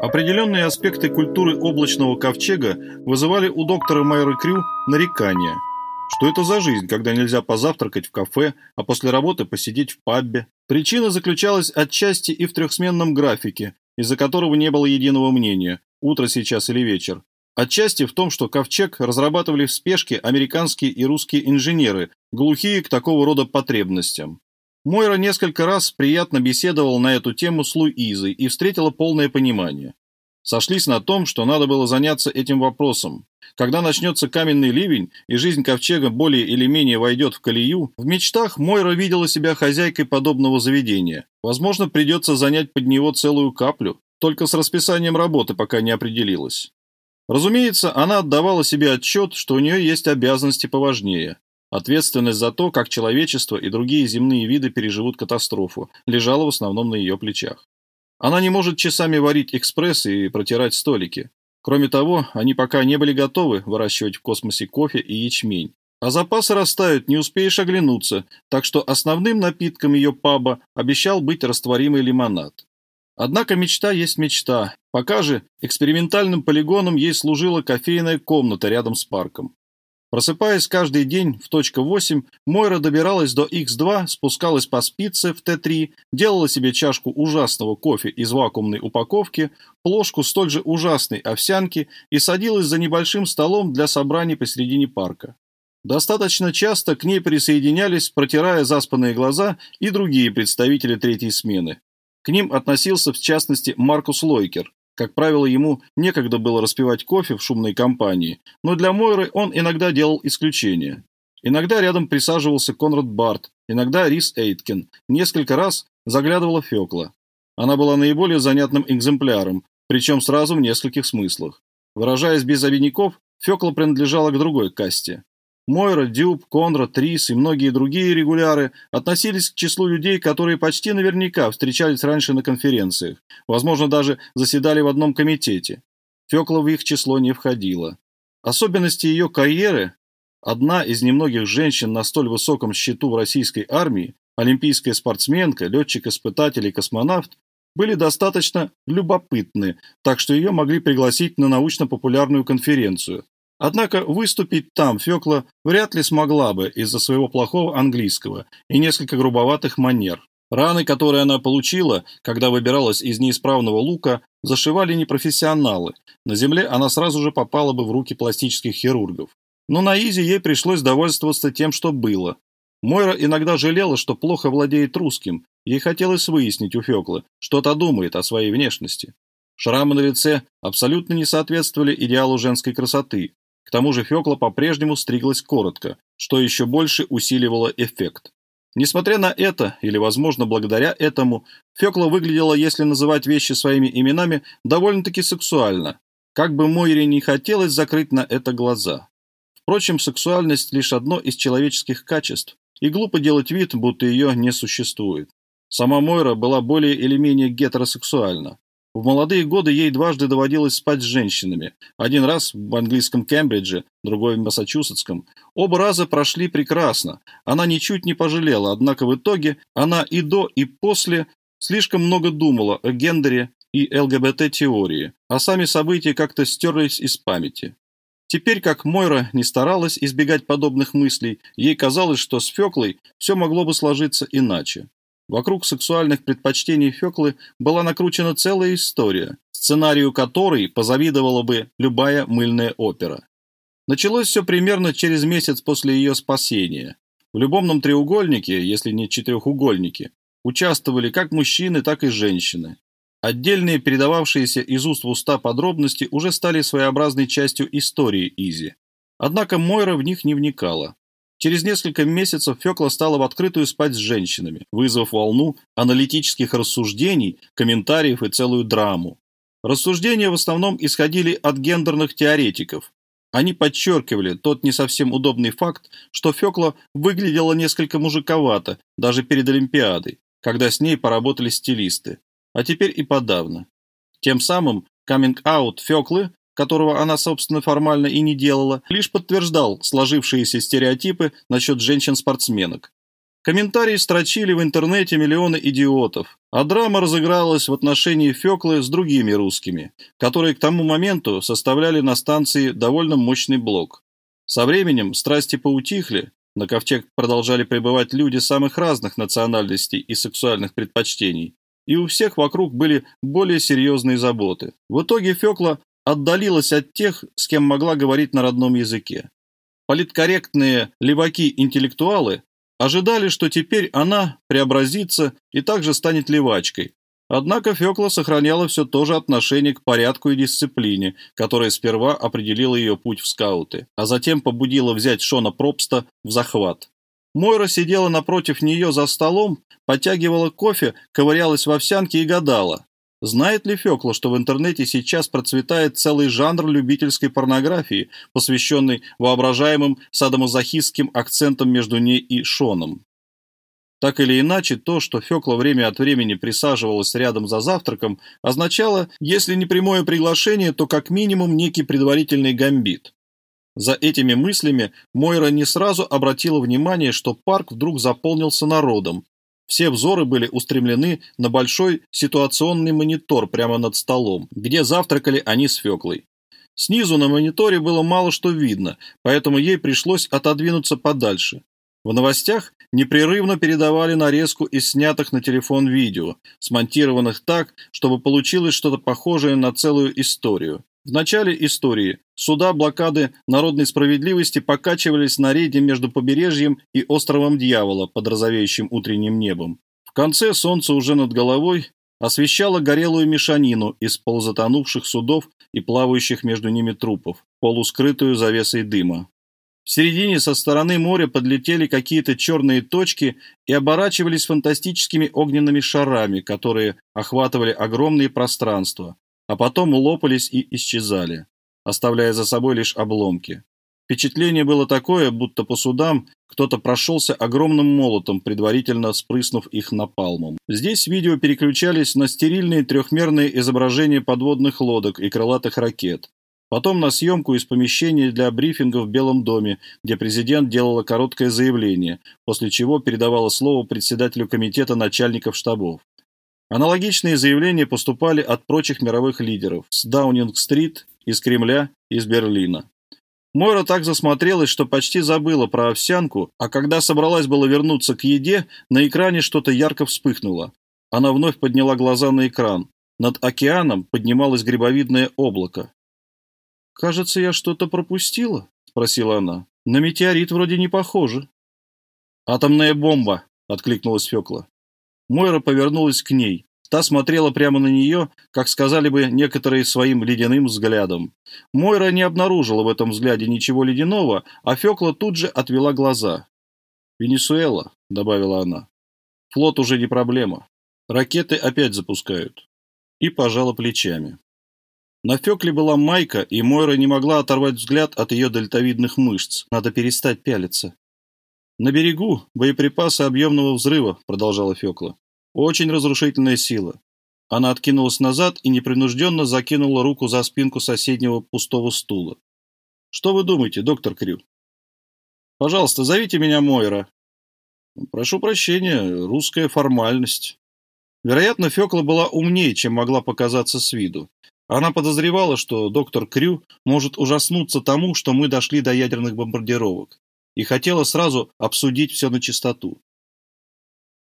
Определенные аспекты культуры облачного ковчега вызывали у доктора Майры Крю нарекания. Что это за жизнь, когда нельзя позавтракать в кафе, а после работы посидеть в паббе? Причина заключалась отчасти и в трехсменном графике, из-за которого не было единого мнения, утро сейчас или вечер. Отчасти в том, что ковчег разрабатывали в спешке американские и русские инженеры, глухие к такого рода потребностям. Мойра несколько раз приятно беседовал на эту тему с Луизой и встретила полное понимание. Сошлись на том, что надо было заняться этим вопросом. Когда начнется каменный ливень и жизнь ковчега более или менее войдет в колею, в мечтах Мойра видела себя хозяйкой подобного заведения. Возможно, придется занять под него целую каплю, только с расписанием работы пока не определилась. Разумеется, она отдавала себе отчет, что у нее есть обязанности поважнее. Ответственность за то, как человечество и другие земные виды переживут катастрофу, лежала в основном на ее плечах. Она не может часами варить экспрессы и протирать столики. Кроме того, они пока не были готовы выращивать в космосе кофе и ячмень. А запасы растают, не успеешь оглянуться, так что основным напитком ее паба обещал быть растворимый лимонад. Однако мечта есть мечта. Пока же экспериментальным полигоном ей служила кофейная комната рядом с парком. Просыпаясь каждый день в точка 8, Мойра добиралась до X2, спускалась по спице в Т3, делала себе чашку ужасного кофе из вакуумной упаковки, плошку столь же ужасной овсянки и садилась за небольшим столом для собраний посередине парка. Достаточно часто к ней присоединялись, протирая заспанные глаза, и другие представители третьей смены. К ним относился в частности Маркус Лойкер, как правило, ему некогда было распивать кофе в шумной компании, но для Мойры он иногда делал исключение. Иногда рядом присаживался Конрад Барт, иногда Рис Эйткин, несколько раз заглядывала Фёкла. Она была наиболее занятным экземпляром, причем сразу в нескольких смыслах. Выражаясь без обиняков, Фёкла принадлежала к другой касте. Мойра, Дюб, Конрад, Трис и многие другие регуляры относились к числу людей, которые почти наверняка встречались раньше на конференциях, возможно, даже заседали в одном комитете. Фёкла в их число не входила. Особенности ее карьеры – одна из немногих женщин на столь высоком счету в российской армии, олимпийская спортсменка, летчик-испытатель и космонавт, были достаточно любопытны, так что ее могли пригласить на научно-популярную конференцию, Однако выступить там Фёкла вряд ли смогла бы из-за своего плохого английского и несколько грубоватых манер. Раны, которые она получила, когда выбиралась из неисправного лука, зашивали непрофессионалы. На земле она сразу же попала бы в руки пластических хирургов. Но на Изи ей пришлось довольствоваться тем, что было. Мойра иногда жалела, что плохо владеет русским. Ей хотелось выяснить у Фёклы, что та думает о своей внешности. Шрамы на лице абсолютно не соответствовали идеалу женской красоты, к тому же Фёкла по-прежнему стриглась коротко, что еще больше усиливало эффект. Несмотря на это, или, возможно, благодаря этому, Фёкла выглядела, если называть вещи своими именами, довольно-таки сексуально, как бы Мойре не хотелось закрыть на это глаза. Впрочем, сексуальность – лишь одно из человеческих качеств, и глупо делать вид, будто ее не существует. Сама Мойра была более или менее гетеросексуальна. В молодые годы ей дважды доводилось спать с женщинами. Один раз в английском Кембридже, другой в Массачусетском. Оба раза прошли прекрасно. Она ничуть не пожалела, однако в итоге она и до, и после слишком много думала о гендере и ЛГБТ-теории, а сами события как-то стерлись из памяти. Теперь, как Мойра не старалась избегать подобных мыслей, ей казалось, что с Феклой все могло бы сложиться иначе. Вокруг сексуальных предпочтений Феклы была накручена целая история, сценарию которой позавидовала бы любая мыльная опера. Началось все примерно через месяц после ее спасения. В любовном треугольнике, если не четырехугольнике, участвовали как мужчины, так и женщины. Отдельные передававшиеся из уст в уста подробности уже стали своеобразной частью истории Изи. Однако Мойра в них не вникала. Через несколько месяцев Фёкла стала в открытую спать с женщинами, вызвав волну аналитических рассуждений, комментариев и целую драму. Рассуждения в основном исходили от гендерных теоретиков. Они подчеркивали тот не совсем удобный факт, что Фёкла выглядела несколько мужиковато, даже перед Олимпиадой, когда с ней поработали стилисты, а теперь и подавно. Тем самым каминг-аут Фёклы которого она, собственно, формально и не делала, лишь подтверждал сложившиеся стереотипы насчет женщин-спортсменок. Комментарии строчили в интернете миллионы идиотов, а драма разыгралась в отношении Феклы с другими русскими, которые к тому моменту составляли на станции довольно мощный блок. Со временем страсти поутихли, на ковчег продолжали прибывать люди самых разных национальностей и сексуальных предпочтений, и у всех вокруг были более серьезные заботы. В итоге Фекла отдалилась от тех, с кем могла говорить на родном языке. Политкорректные леваки-интеллектуалы ожидали, что теперь она преобразится и также станет левачкой. Однако Фекла сохраняла все то же отношение к порядку и дисциплине, которое сперва определило ее путь в скауты, а затем побудило взять Шона Пробста в захват. Мойра сидела напротив нее за столом, подтягивала кофе, ковырялась в овсянке и гадала, Знает ли Фёкла, что в интернете сейчас процветает целый жанр любительской порнографии, посвященный воображаемым садомазохистским акцентам между ней и Шоном? Так или иначе, то, что Фёкла время от времени присаживалась рядом за завтраком, означало, если не прямое приглашение, то как минимум некий предварительный гамбит. За этими мыслями Мойра не сразу обратила внимание, что парк вдруг заполнился народом, все взоры были устремлены на большой ситуационный монитор прямо над столом, где завтракали они с Феклой. Снизу на мониторе было мало что видно, поэтому ей пришлось отодвинуться подальше. В новостях непрерывно передавали нарезку из снятых на телефон видео, смонтированных так, чтобы получилось что-то похожее на целую историю. В начале истории суда блокады народной справедливости покачивались на рейде между побережьем и островом Дьявола под розовеющим утренним небом. В конце солнце уже над головой освещало горелую мешанину из полузатонувших судов и плавающих между ними трупов, полускрытую завесой дыма. В середине со стороны моря подлетели какие-то черные точки и оборачивались фантастическими огненными шарами, которые охватывали огромные пространства, а потом лопались и исчезали, оставляя за собой лишь обломки. Впечатление было такое, будто по судам кто-то прошелся огромным молотом, предварительно спрыснув их напалмом. Здесь видео переключались на стерильные трехмерные изображения подводных лодок и крылатых ракет. Потом на съемку из помещения для брифинга в Белом доме, где президент делала короткое заявление, после чего передавала слово председателю комитета начальников штабов. Аналогичные заявления поступали от прочих мировых лидеров с Даунинг-стрит, из Кремля, из Берлина. Мойра так засмотрелась, что почти забыла про овсянку, а когда собралась было вернуться к еде, на экране что-то ярко вспыхнуло. Она вновь подняла глаза на экран. Над океаном поднималось грибовидное облако. «Кажется, я что-то пропустила?» — спросила она. «На метеорит вроде не похоже». «Атомная бомба!» — откликнулась Фекла. Мойра повернулась к ней. Та смотрела прямо на нее, как сказали бы некоторые своим ледяным взглядом. Мойра не обнаружила в этом взгляде ничего ледяного, а Фекла тут же отвела глаза. «Венесуэла», — добавила она. «Флот уже не проблема. Ракеты опять запускают». И пожала плечами. На Фекле была майка, и Мойра не могла оторвать взгляд от ее дельтовидных мышц. Надо перестать пялиться. «На берегу боеприпасы объемного взрыва», — продолжала Фекла. «Очень разрушительная сила». Она откинулась назад и непринужденно закинула руку за спинку соседнего пустого стула. «Что вы думаете, доктор Крю?» «Пожалуйста, зовите меня Мойра». «Прошу прощения, русская формальность». Вероятно, Фекла была умнее, чем могла показаться с виду. Она подозревала, что доктор Крю может ужаснуться тому, что мы дошли до ядерных бомбардировок и хотела сразу обсудить все на чистоту.